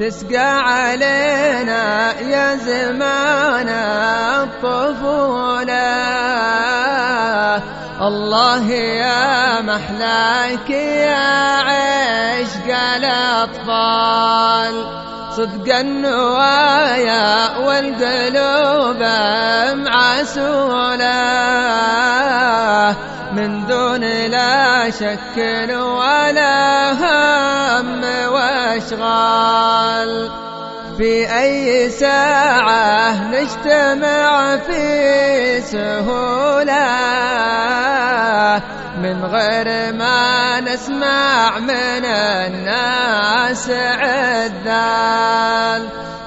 تسقى علينا يا زمان الطفولة. الله يا محلاك يا عشق الأطفال. صدق النوايا والقلوب معسولة من دون لا شك ولا هم. واشغال في أي ساعة نجتمع في سهولة. من غير ما نسمع من الناس عذال.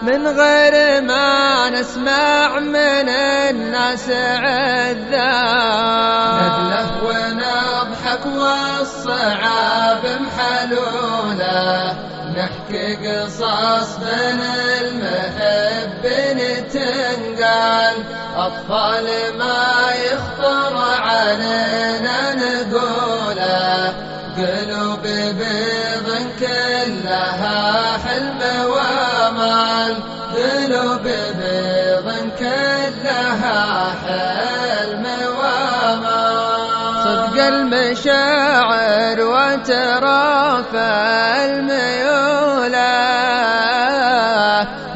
من غير ما نسمع من الناس عذال. ندله ونضحك والصعاب محلولة. نحكي قصص بين المحب تنقال أطفال ما يخطر علينا نقوله. قلوب بيض كلها حلم وأمال. قلوب بيض كلها حلم صدق المشاعر وترافع الميولة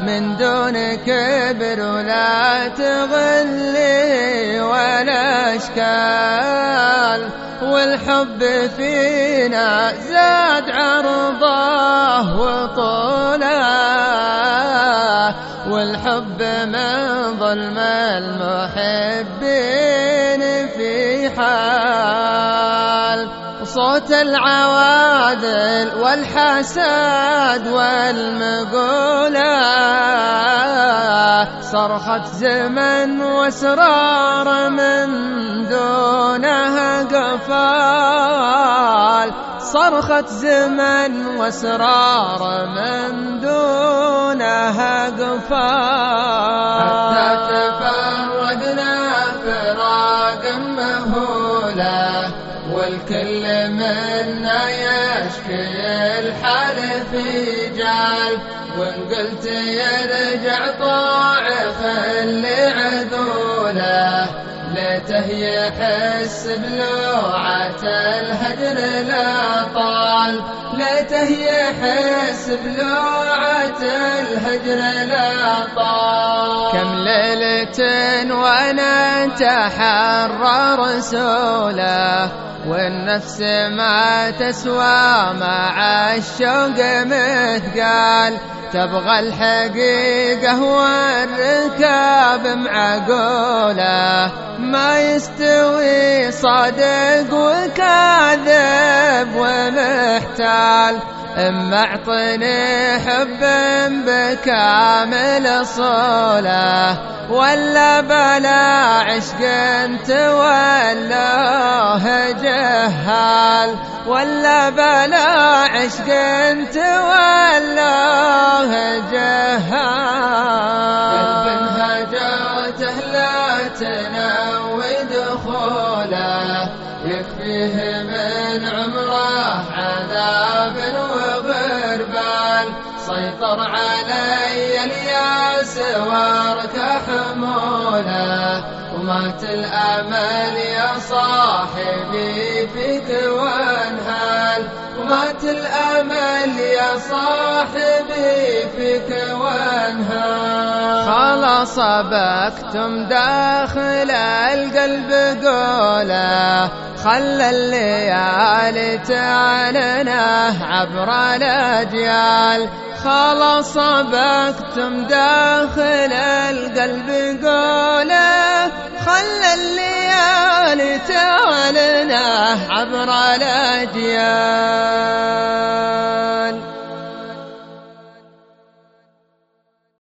من دون كبر ولا تغلي ولا أشكال. والحب فينا زاد عرضه وطوله والحب من ظلم المحبين في حال. صوت العوادل والحساد والمقولة صرخة زمن واسرار من دونها قفال صرخة زمن واسرار من حتى تفرقنا فراقا مهولا والكل منا يشكي الحال في جال وإن قلت يرجع طاعف يحس بلوعة الهجر لا طال ليته يحس بلوعة لا طال كم ليلة وأنا تحرى رسوله والنفس ما تسوى مع الشوق مثقال. تبغى الحقيقة والركاب معقولة ما يستوي صادق وكاذب ومحتال. اما أعطني حب بكامل صوله ولا بلا عشق تولوه جهال ولا بلا عشق تولوه جهال. قلب هجرته لا تنوي دخوله يكفيه من عمره عذاب وغربال. سيطر علي الياس وارك حموله ومات الامل يا صاحبي فيك وانهال. ومات الامل يا صاحبي فيك وانهال. خلاص بكتم داخل القلب قوله خلى الليالي تعلنه عبر الأجيال. خلاص بكتم داخل القلب قوله خلى الليالي تعلنه عبر الأجيال.